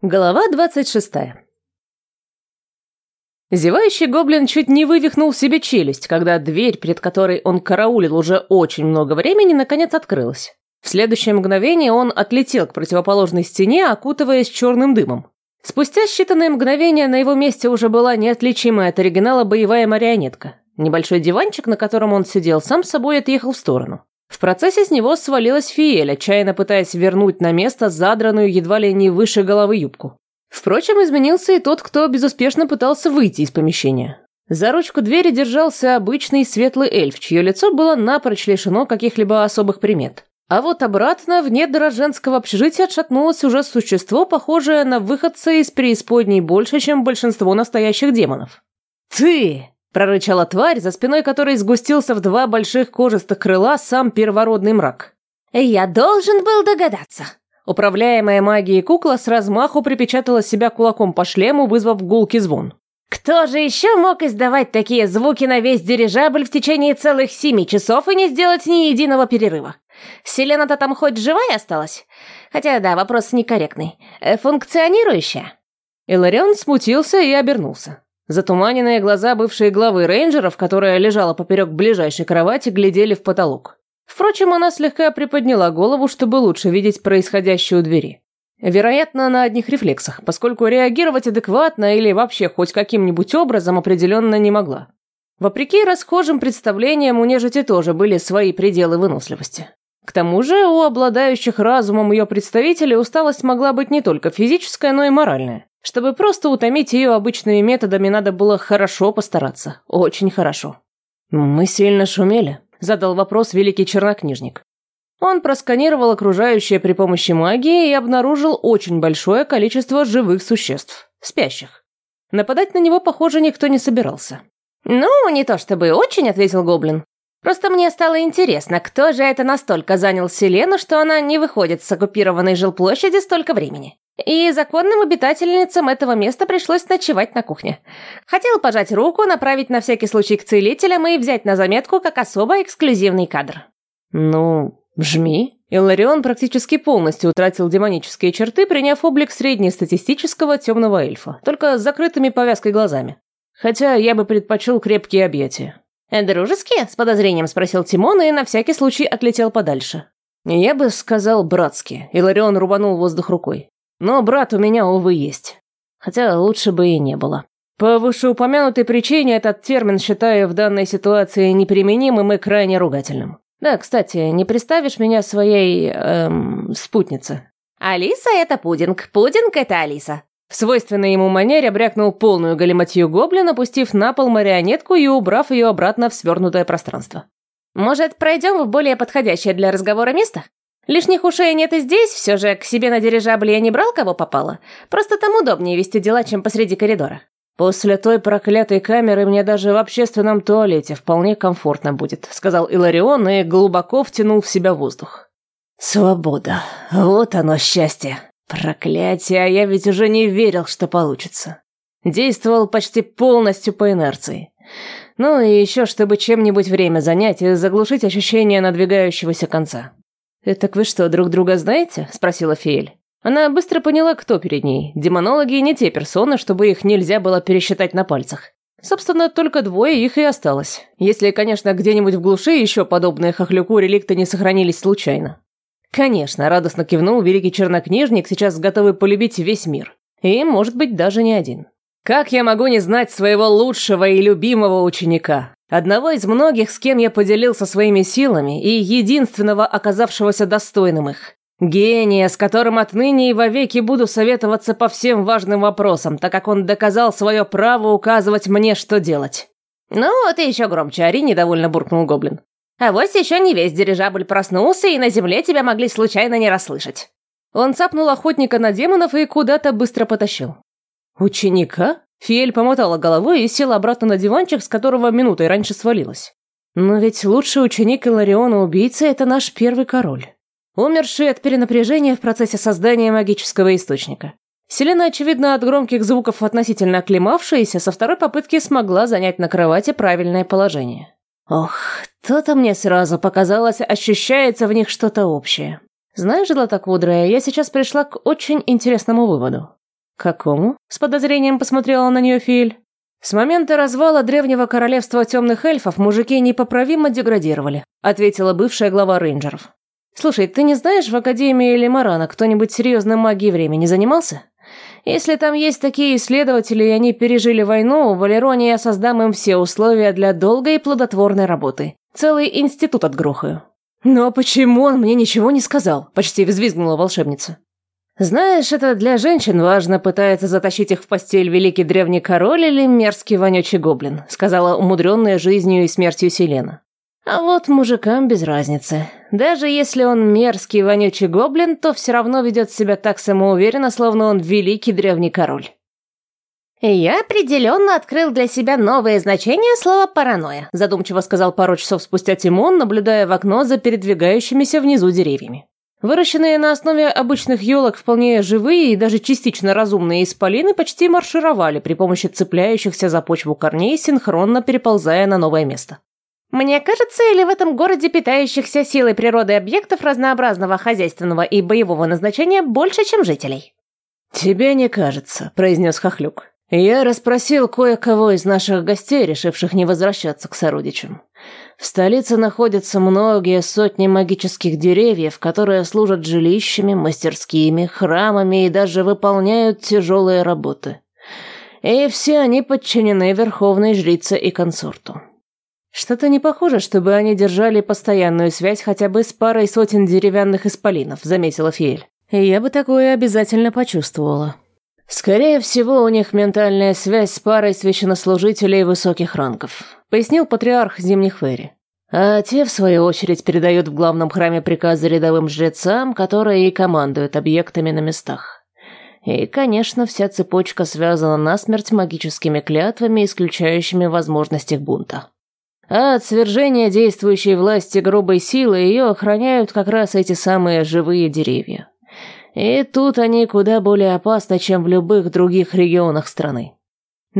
Глава 26. Зевающий гоблин чуть не вывихнул себе челюсть, когда дверь, перед которой он караулил уже очень много времени, наконец открылась. В следующее мгновение он отлетел к противоположной стене, окутываясь черным дымом. Спустя считанные мгновения на его месте уже была неотличимая от оригинала боевая марионетка. Небольшой диванчик, на котором он сидел, сам собой отъехал в сторону. В процессе с него свалилась Фиэль, отчаянно пытаясь вернуть на место задранную едва ли не выше головы юбку. Впрочем, изменился и тот, кто безуспешно пытался выйти из помещения. За ручку двери держался обычный светлый эльф, чье лицо было напрочь лишено каких-либо особых примет. А вот обратно в недра женского общежития отшатнулось уже существо, похожее на выходца из преисподней больше, чем большинство настоящих демонов. «Ты!» Прорычала тварь, за спиной которой сгустился в два больших кожистых крыла сам первородный мрак. «Я должен был догадаться». Управляемая магией кукла с размаху припечатала себя кулаком по шлему, вызвав гулкий звон. «Кто же еще мог издавать такие звуки на весь дирижабль в течение целых семи часов и не сделать ни единого перерыва? Селена-то там хоть живая осталась? Хотя, да, вопрос некорректный. Э, функционирующая?» Иларион смутился и обернулся. Затуманенные глаза бывшей главы рейнджеров, которая лежала поперек ближайшей кровати, глядели в потолок. Впрочем, она слегка приподняла голову, чтобы лучше видеть происходящее у двери. Вероятно, на одних рефлексах, поскольку реагировать адекватно или вообще хоть каким-нибудь образом определенно не могла. Вопреки расхожим представлениям, у нежити тоже были свои пределы выносливости. К тому же, у обладающих разумом ее представителей усталость могла быть не только физическая, но и моральная. Чтобы просто утомить ее обычными методами, надо было хорошо постараться. Очень хорошо. «Мы сильно шумели», — задал вопрос великий чернокнижник. Он просканировал окружающее при помощи магии и обнаружил очень большое количество живых существ, спящих. Нападать на него, похоже, никто не собирался. «Ну, не то чтобы очень», — ответил Гоблин. «Просто мне стало интересно, кто же это настолько занял Селену, что она не выходит с оккупированной жилплощади столько времени. И законным обитательницам этого места пришлось ночевать на кухне. Хотела пожать руку, направить на всякий случай к целителям и взять на заметку как особо эксклюзивный кадр. «Ну, жми». Иларион практически полностью утратил демонические черты, приняв облик среднестатистического темного эльфа, только с закрытыми повязкой глазами. Хотя я бы предпочел крепкие объятия. «Дружеские?» – с подозрением спросил Тимон и на всякий случай отлетел подальше. «Я бы сказал братские», – Иларион рубанул воздух рукой. Но брат у меня, увы, есть. Хотя лучше бы и не было. По вышеупомянутой причине этот термин считаю в данной ситуации неприменимым и крайне ругательным. Да, кстати, не представишь меня своей, эм, спутнице? Алиса – это пудинг, пудинг – это Алиса. В свойственной ему манере брякнул полную галиматью гоблин, опустив на пол марионетку и убрав ее обратно в свернутое пространство. «Может, пройдем в более подходящее для разговора место?» Лишних ушей нет и здесь, все же к себе на дирижабле я не брал, кого попало. Просто там удобнее вести дела, чем посреди коридора. «После той проклятой камеры мне даже в общественном туалете вполне комфортно будет», сказал Иларион и глубоко втянул в себя воздух. «Свобода. Вот оно счастье. Проклятие, а я ведь уже не верил, что получится. Действовал почти полностью по инерции. Ну и еще, чтобы чем-нибудь время занять и заглушить ощущение надвигающегося конца. «Так вы что, друг друга знаете?» – спросила Фиэль. Она быстро поняла, кто перед ней. Демонологи не те персоны, чтобы их нельзя было пересчитать на пальцах. Собственно, только двое их и осталось. Если, конечно, где-нибудь в глуши еще подобные хохлюку реликты не сохранились случайно. Конечно, радостно кивнул великий чернокнижник, сейчас готовый полюбить весь мир. И, может быть, даже не один. Как я могу не знать своего лучшего и любимого ученика? Одного из многих, с кем я поделился своими силами, и единственного, оказавшегося достойным их. Гения, с которым отныне и вовеки буду советоваться по всем важным вопросам, так как он доказал свое право указывать мне, что делать. «Ну, ты еще громче ори», — недовольно буркнул Гоблин. «А вот еще не весь дирижабль проснулся, и на земле тебя могли случайно не расслышать». Он цапнул охотника на демонов и куда-то быстро потащил. «Ученика?» Фиэль помотала головой и села обратно на диванчик, с которого минутой раньше свалилась. «Но ведь лучший ученик Илариона-убийцы – это наш первый король, умерший от перенапряжения в процессе создания магического источника. Селена, очевидно, от громких звуков относительно оклемавшаяся, со второй попытки смогла занять на кровати правильное положение. Ох, то-то мне сразу показалось, ощущается в них что-то общее. Знаешь, Златокудрая, я сейчас пришла к очень интересному выводу. «Какому?» — с подозрением посмотрела на нее Фиэль. «С момента развала древнего королевства темных эльфов мужики непоправимо деградировали», — ответила бывшая глава рейнджеров. «Слушай, ты не знаешь, в Академии Лемарана кто-нибудь серьезно магией времени занимался? Если там есть такие исследователи, и они пережили войну, в Валероне я создам им все условия для долгой и плодотворной работы. Целый институт отгрохаю». «Но почему он мне ничего не сказал?» – почти взвизгнула волшебница. «Знаешь, это для женщин важно, пытается затащить их в постель великий древний король или мерзкий вонючий гоблин», сказала умудренная жизнью и смертью Селена. «А вот мужикам без разницы. Даже если он мерзкий вонючий гоблин, то все равно ведет себя так самоуверенно, словно он великий древний король». «Я определенно открыл для себя новое значение слова «паранойя», задумчиво сказал пару часов спустя Тимон, наблюдая в окно за передвигающимися внизу деревьями. Выращенные на основе обычных елок вполне живые и даже частично разумные исполины почти маршировали при помощи цепляющихся за почву корней, синхронно переползая на новое место. Мне кажется, или в этом городе питающихся силой природы объектов разнообразного хозяйственного и боевого назначения больше, чем жителей. «Тебе не кажется», — произнес Хохлюк. «Я расспросил кое-кого из наших гостей, решивших не возвращаться к сородичам. В столице находятся многие сотни магических деревьев, которые служат жилищами, мастерскими, храмами и даже выполняют тяжелые работы. И все они подчинены верховной жрице и консорту. Что-то не похоже, чтобы они держали постоянную связь хотя бы с парой сотен деревянных исполинов, заметила Фиэль. И я бы такое обязательно почувствовала. Скорее всего, у них ментальная связь с парой священнослужителей высоких рангов пояснил патриарх Зимних Ферри. А те, в свою очередь, передают в главном храме приказы рядовым жрецам, которые и командуют объектами на местах. И, конечно, вся цепочка связана насмерть магическими клятвами, исключающими возможность их бунта. А от свержения действующей власти грубой силы ее охраняют как раз эти самые живые деревья. И тут они куда более опасны, чем в любых других регионах страны.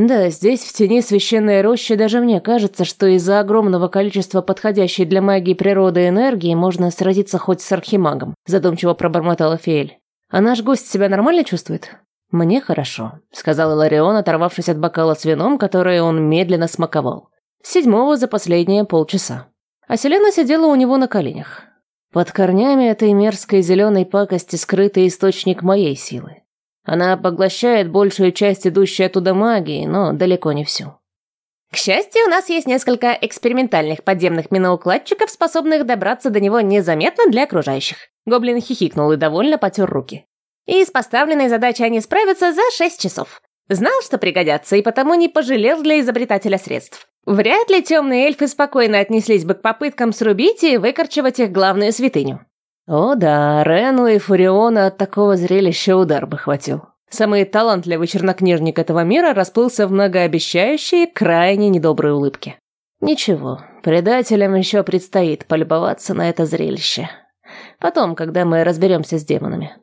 Да, здесь, в тени священной рощи, даже мне кажется, что из-за огромного количества подходящей для магии природы энергии можно сразиться хоть с архимагом, задумчиво пробормотала Фиэль. А наш гость себя нормально чувствует? Мне хорошо, сказал Иларион, оторвавшись от бокала с вином, которое он медленно смаковал. Седьмого за последние полчаса. А Селена сидела у него на коленях. Под корнями этой мерзкой зеленой пакости скрытый источник моей силы. Она поглощает большую часть идущей оттуда магии, но далеко не всю. К счастью, у нас есть несколько экспериментальных подземных миноукладчиков, способных добраться до него незаметно для окружающих. Гоблин хихикнул и довольно потер руки. И с поставленной задачей они справятся за шесть часов. Знал, что пригодятся, и потому не пожалел для изобретателя средств. Вряд ли темные эльфы спокойно отнеслись бы к попыткам срубить и выкорчевать их главную святыню. О да, Рену и Фуриона от такого зрелища удар бы хватил. Самый талантливый чернокнижник этого мира расплылся в многообещающей, крайне недоброй улыбке. Ничего, предателям еще предстоит полюбоваться на это зрелище. Потом, когда мы разберемся с демонами.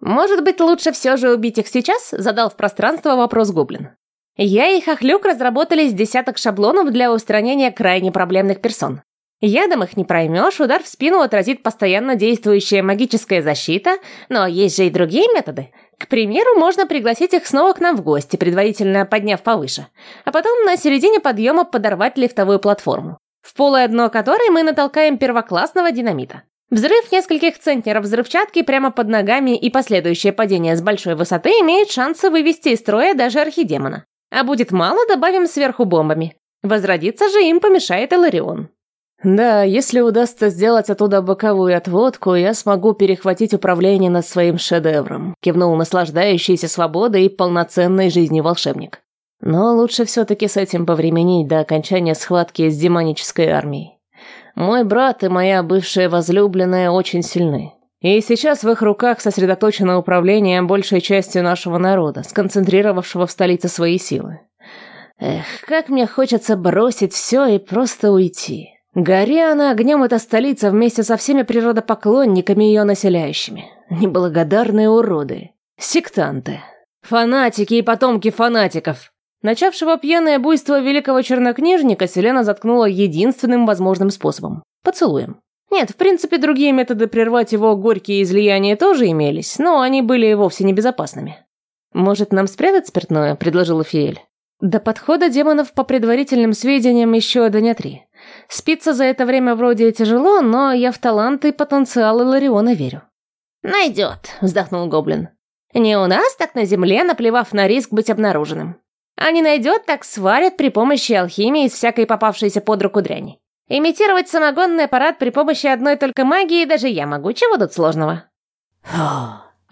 «Может быть, лучше все же убить их сейчас?» – задал в пространство вопрос Гоблин. «Я и Хохлюк разработали с десяток шаблонов для устранения крайне проблемных персон. Ядом их не проймешь, удар в спину отразит постоянно действующая магическая защита, но есть же и другие методы. К примеру, можно пригласить их снова к нам в гости, предварительно подняв повыше, а потом на середине подъема подорвать лифтовую платформу, в полое дно которой мы натолкаем первоклассного динамита. Взрыв нескольких центнеров взрывчатки прямо под ногами и последующее падение с большой высоты имеет шансы вывести из строя даже архидемона. А будет мало, добавим сверху бомбами. Возродиться же им помешает Эларион. Да, если удастся сделать оттуда боковую отводку, я смогу перехватить управление над своим шедевром, кивнул наслаждающийся свободой и полноценной жизнью волшебник. Но лучше все-таки с этим повременить до окончания схватки с демонической армией. Мой брат и моя бывшая возлюбленная очень сильны. И сейчас в их руках сосредоточено управление большей частью нашего народа, сконцентрировавшего в столице свои силы. Эх, как мне хочется бросить все и просто уйти. Гори она огнем эта столица вместе со всеми природопоклонниками ее населяющими. Неблагодарные уроды. Сектанты. Фанатики и потомки фанатиков. Начавшего пьяное буйство великого чернокнижника Селена заткнула единственным возможным способом – поцелуем. Нет, в принципе, другие методы прервать его горькие излияния тоже имелись, но они были вовсе не безопасными. «Может, нам спрятать спиртное?» – предложила Фиэль. До подхода демонов, по предварительным сведениям, еще дня три. Спиться за это время вроде тяжело, но я в талант и потенциал Илариона верю. «Найдет», – вздохнул Гоблин. «Не у нас, так на земле, наплевав на риск быть обнаруженным. А не найдет, так сварят при помощи алхимии из всякой попавшейся под руку дряни. Имитировать самогонный аппарат при помощи одной только магии даже я могу, чего тут сложного?»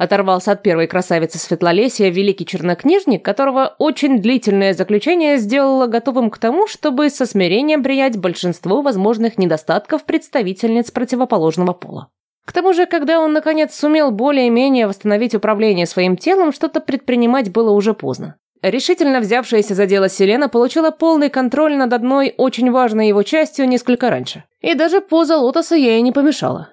Оторвался от первой красавицы Светлолесия великий чернокнижник, которого очень длительное заключение сделало готовым к тому, чтобы со смирением принять большинство возможных недостатков представительниц противоположного пола. К тому же, когда он наконец сумел более-менее восстановить управление своим телом, что-то предпринимать было уже поздно. Решительно взявшаяся за дело Селена получила полный контроль над одной очень важной его частью несколько раньше. И даже поза лотоса ей не помешала.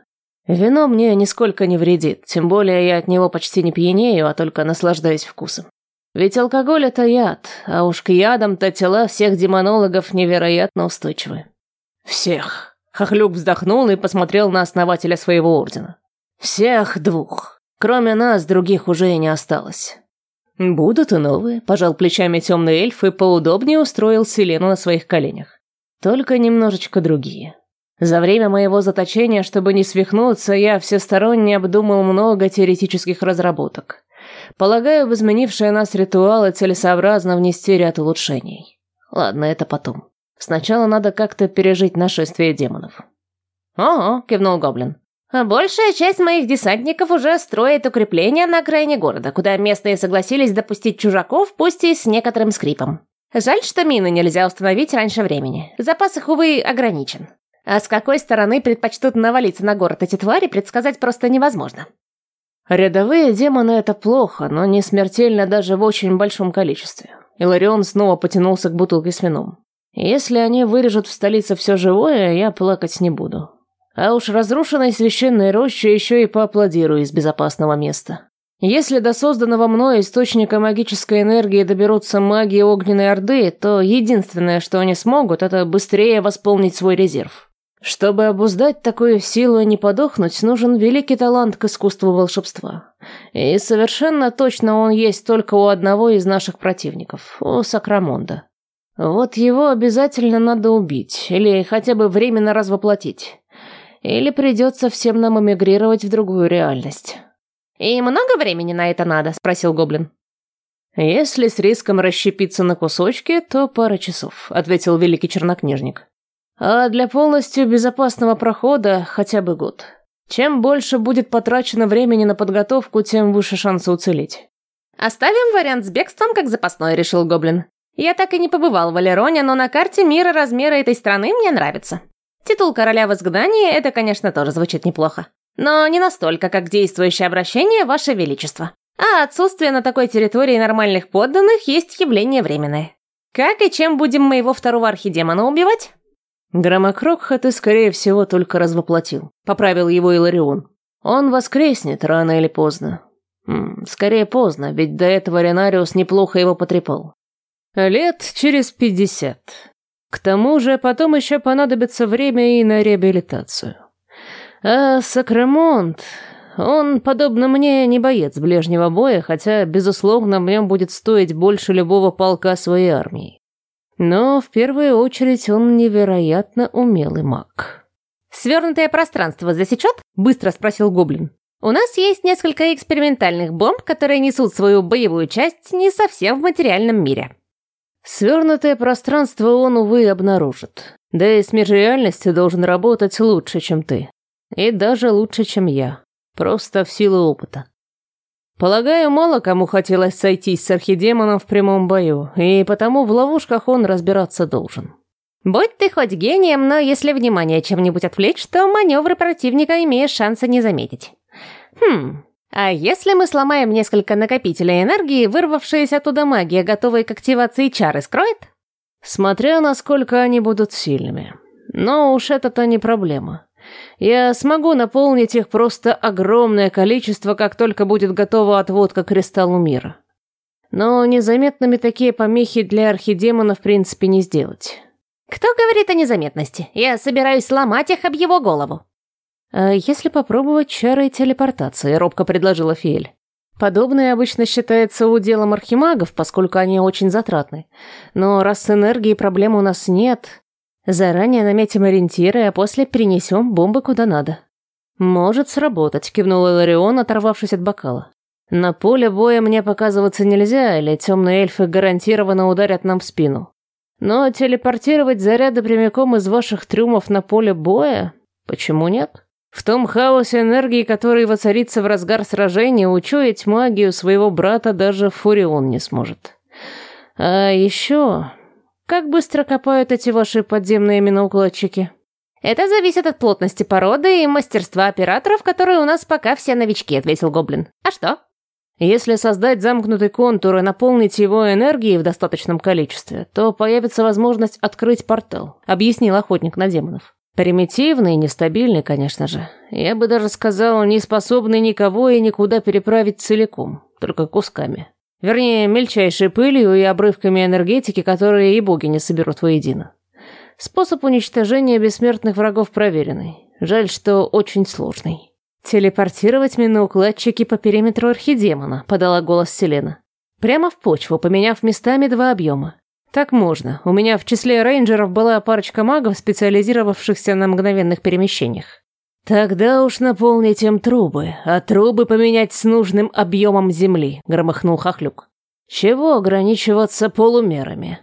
Вино мне нисколько не вредит, тем более я от него почти не пьянею, а только наслаждаюсь вкусом. Ведь алкоголь – это яд, а уж к ядам-то тела всех демонологов невероятно устойчивы. Всех. Хохлюк вздохнул и посмотрел на основателя своего ордена. Всех двух. Кроме нас, других уже и не осталось. Будут и новые, пожал плечами темный эльф и поудобнее устроил Селену на своих коленях. Только немножечко другие. За время моего заточения, чтобы не свихнуться, я всесторонне обдумал много теоретических разработок. Полагаю, в изменившие нас ритуалы целесообразно внести ряд улучшений. Ладно, это потом. Сначала надо как-то пережить нашествие демонов. «Ого», — кивнул Гоблин. «А большая часть моих десантников уже строит укрепления на окраине города, куда местные согласились допустить чужаков, пусть и с некоторым скрипом. Жаль, что мины нельзя установить раньше времени. Запас их, увы, ограничен. А с какой стороны предпочтут навалиться на город эти твари, предсказать просто невозможно. Рядовые демоны — это плохо, но не смертельно даже в очень большом количестве. Иларион снова потянулся к бутылке с вином. Если они вырежут в столице все живое, я плакать не буду. А уж разрушенной священной роще еще и поаплодирую из безопасного места. Если до созданного мной источника магической энергии доберутся маги Огненной Орды, то единственное, что они смогут, это быстрее восполнить свой резерв. Чтобы обуздать такую силу и не подохнуть, нужен великий талант к искусству волшебства. И совершенно точно он есть только у одного из наших противников, у Сакрамонда. Вот его обязательно надо убить, или хотя бы временно развоплотить. Или придется всем нам эмигрировать в другую реальность. «И много времени на это надо?» – спросил Гоблин. «Если с риском расщепиться на кусочки, то пара часов», – ответил великий чернокнижник. А для полностью безопасного прохода хотя бы год. Чем больше будет потрачено времени на подготовку, тем выше шансы уцелеть. «Оставим вариант с бегством как запасной», — решил Гоблин. «Я так и не побывал в Алероне, но на карте мира размеры этой страны мне нравятся. Титул короля в изгнании — это, конечно, тоже звучит неплохо. Но не настолько, как действующее обращение «Ваше Величество». А отсутствие на такой территории нормальных подданных есть явление временное. Как и чем будем моего второго архидемона убивать? Громокрокха ты, скорее всего, только развоплотил. Поправил его Иларион. Он воскреснет рано или поздно. М -м, скорее поздно, ведь до этого Ренариус неплохо его потрепал. Лет через пятьдесят. К тому же потом еще понадобится время и на реабилитацию. А Сакрамонт, он, подобно мне, не боец ближнего боя, хотя, безусловно, в нем будет стоить больше любого полка своей армии. Но в первую очередь он невероятно умелый маг. «Свернутое пространство засечет?» – быстро спросил Гоблин. «У нас есть несколько экспериментальных бомб, которые несут свою боевую часть не совсем в материальном мире». Свернутое пространство он, увы, обнаружит. Да и с межреальностью должен работать лучше, чем ты. И даже лучше, чем я. Просто в силу опыта. Полагаю, мало кому хотелось сойтись с архидемоном в прямом бою, и потому в ловушках он разбираться должен. Будь ты хоть гением, но если внимание чем-нибудь отвлечь, то маневры противника имеешь шанса не заметить. Хм, а если мы сломаем несколько накопителей энергии, вырвавшаяся оттуда магия, готовая к активации чары, скроет? Смотря насколько они будут сильными. Но уж это-то не проблема. Я смогу наполнить их просто огромное количество, как только будет готова отводка кристаллу мира. Но незаметными такие помехи для архидемона в принципе не сделать. Кто говорит о незаметности? Я собираюсь сломать их об его голову. А если попробовать чары телепортации, робко предложила Фиэль. Подобное обычно считается уделом архимагов, поскольку они очень затратны. Но раз с энергией проблем у нас нет, заранее наметим ориентиры, а после перенесем бомбы куда надо. «Может сработать», — кивнул Эларион, оторвавшись от бокала. «На поле боя мне показываться нельзя, или темные эльфы гарантированно ударят нам в спину. Но телепортировать заряды прямиком из ваших трюмов на поле боя? Почему нет?» В том хаосе энергии, который воцарится в разгар сражения, учуять магию своего брата даже Фурион не сможет. А еще... Как быстро копают эти ваши подземные миноукладчики? Это зависит от плотности породы и мастерства операторов, которые у нас пока все новички, ответил Гоблин. А что? Если создать замкнутый контур и наполнить его энергией в достаточном количестве, то появится возможность открыть портал, объяснил охотник на демонов. Примитивный и нестабильный, конечно же. Я бы даже сказал, не способный никого и никуда переправить целиком, только кусками. Вернее, мельчайшей пылью и обрывками энергетики, которые и боги не соберут воедино. Способ уничтожения бессмертных врагов проверенный. Жаль, что очень сложный. «Телепортировать миноукладчики по периметру архидемона», — подала голос Селена. Прямо в почву, поменяв местами два объема. Так можно. У меня в числе рейнджеров была парочка магов, специализировавшихся на мгновенных перемещениях. Тогда уж наполнить им трубы, а трубы поменять с нужным объемом земли, громыхнул Хохлюк. Чего ограничиваться полумерами?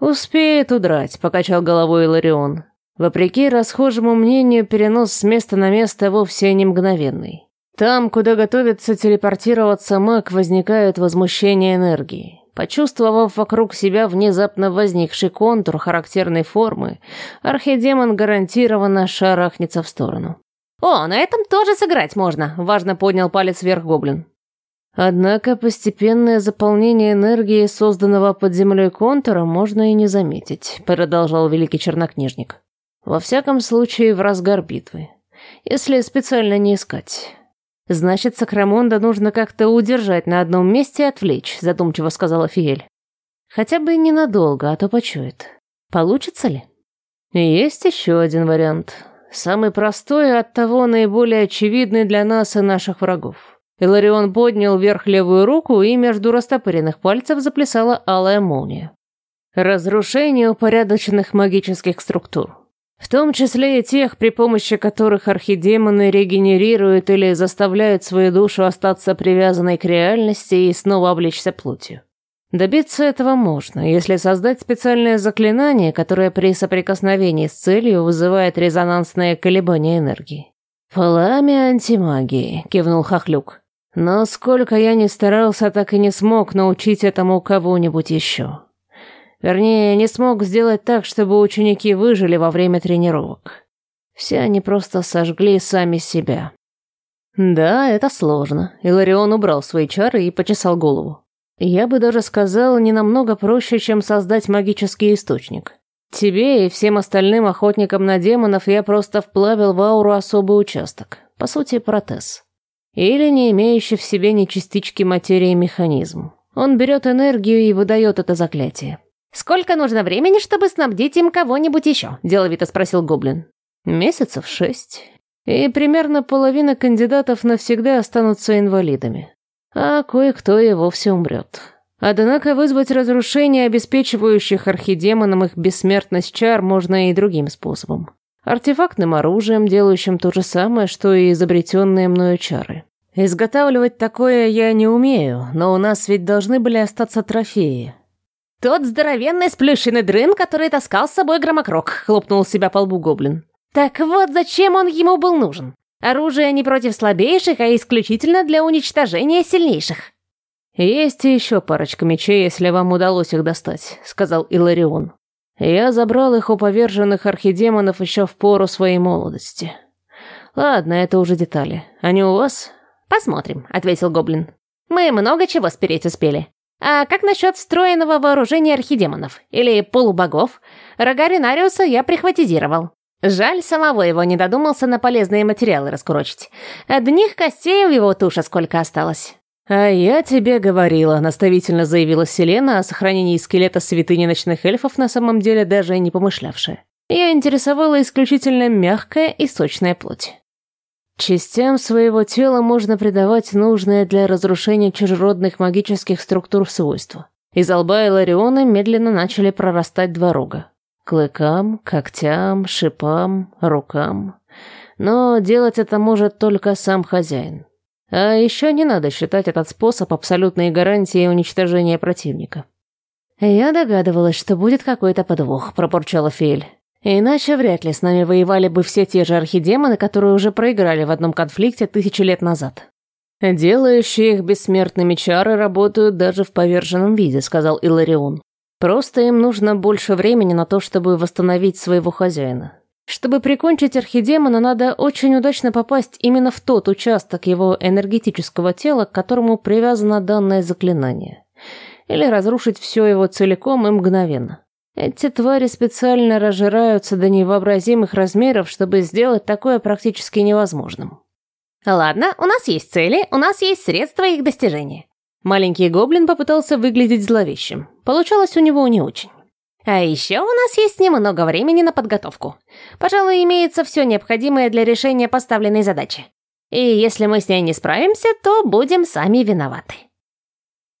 Успеет удрать, покачал головой Иларион. Вопреки расхожему мнению, перенос с места на место вовсе не мгновенный. Там, куда готовится телепортироваться маг, возникает возмущение энергии. Почувствовав вокруг себя внезапно возникший контур характерной формы, архидемон гарантированно шарахнется в сторону. «О, на этом тоже сыграть можно», — важно поднял палец вверх гоблин. Однако постепенное заполнение энергии созданного под землей контура можно и не заметить, продолжал великий чернокнижник. Во всяком случае, в разгар битвы. Если специально не искать. «Значит, Сакрамонда нужно как-то удержать на одном месте и отвлечь», — задумчиво сказала Фиэль. «Хотя бы ненадолго, а то почует. Получится ли?» «Есть еще один вариант. Самый простой и оттого наиболее очевидный для нас и наших врагов». Иларион поднял вверх левую руку, и между растопыренных пальцев заплясала алая молния. Разрушение упорядоченных магических структур. В том числе и тех, при помощи которых архидемоны регенерируют или заставляют свою душу остаться привязанной к реальности и снова облечься плотью. Добиться этого можно, если создать специальное заклинание, которое при соприкосновении с целью вызывает резонансное колебание энергии. «Пламя антимагии», — кивнул Хохлюк. «Но сколько я ни старался, так и не смог научить этому кого-нибудь еще». Вернее, не смог сделать так, чтобы ученики выжили во время тренировок. Все они просто сожгли сами себя. Да, это сложно. Иларион убрал свои чары и почесал голову. Я бы даже сказал, не намного проще, чем создать магический источник. Тебе и всем остальным охотникам на демонов я просто вплавил в ауру особый участок. По сути, протез. Или не имеющий в себе ни частички материи механизм. Он берет энергию и выдает это заклятие. «Сколько нужно времени, чтобы снабдить им кого-нибудь еще?» – деловито спросил Гоблин. «Месяцев шесть. И примерно половина кандидатов навсегда останутся инвалидами. А кое-кто и вовсе умрет. Однако вызвать разрушение обеспечивающих архидемонам их бессмертность чар можно и другим способом. Артефактным оружием, делающим то же самое, что и изобретенные мною чары. Изготавливать такое я не умею, но у нас ведь должны были остаться трофеи, «Тот здоровенный сплющенный дрын, который таскал с собой громокрок», — хлопнул себя по лбу гоблин. «Так вот, зачем он ему был нужен? Оружие не против слабейших, а исключительно для уничтожения сильнейших». «Есть еще парочка мечей, если вам удалось их достать», — сказал Иларион. «Я забрал их у поверженных архидемонов еще в пору своей молодости. Ладно, это уже детали. Они у вас?» «Посмотрим», — ответил гоблин. «Мы много чего спереть успели. А как насчет встроенного вооружения архидемонов? Или полубогов? Рога Ренариуса я прихватизировал. Жаль, самого его не додумался на полезные материалы раскурочить. Одних костей у его туша сколько осталось. «А я тебе говорила», — наставительно заявила Селена о сохранении скелета святыни ночных эльфов, на самом деле даже не помышлявшая. Ее интересовала исключительно мягкая и сочная плоть. Частям своего тела можно придавать нужное для разрушения чужеродных магических структур свойства. Из лба Илариона медленно начали прорастать два рога. Клыкам, когтям, шипам, рукам. Но делать это может только сам хозяин. А еще не надо считать этот способ абсолютной гарантией уничтожения противника. «Я догадывалась, что будет какой-то подвох», — пробурчала Фель. «Иначе вряд ли с нами воевали бы все те же архидемоны, которые уже проиграли в одном конфликте тысячи лет назад». «Делающие их бессмертными чары работают даже в поверженном виде», — сказал Иларион. «Просто им нужно больше времени на то, чтобы восстановить своего хозяина. Чтобы прикончить архидемона, надо очень удачно попасть именно в тот участок его энергетического тела, к которому привязано данное заклинание. Или разрушить все его целиком и мгновенно. Эти твари специально разжираются до невообразимых размеров, чтобы сделать такое практически невозможным. Ладно, у нас есть цели, у нас есть средства их достижения. Маленький гоблин попытался выглядеть зловещим. Получалось у него не очень. А еще у нас есть немного времени на подготовку. Пожалуй, имеется все необходимое для решения поставленной задачи. И если мы с ней не справимся, то будем сами виноваты.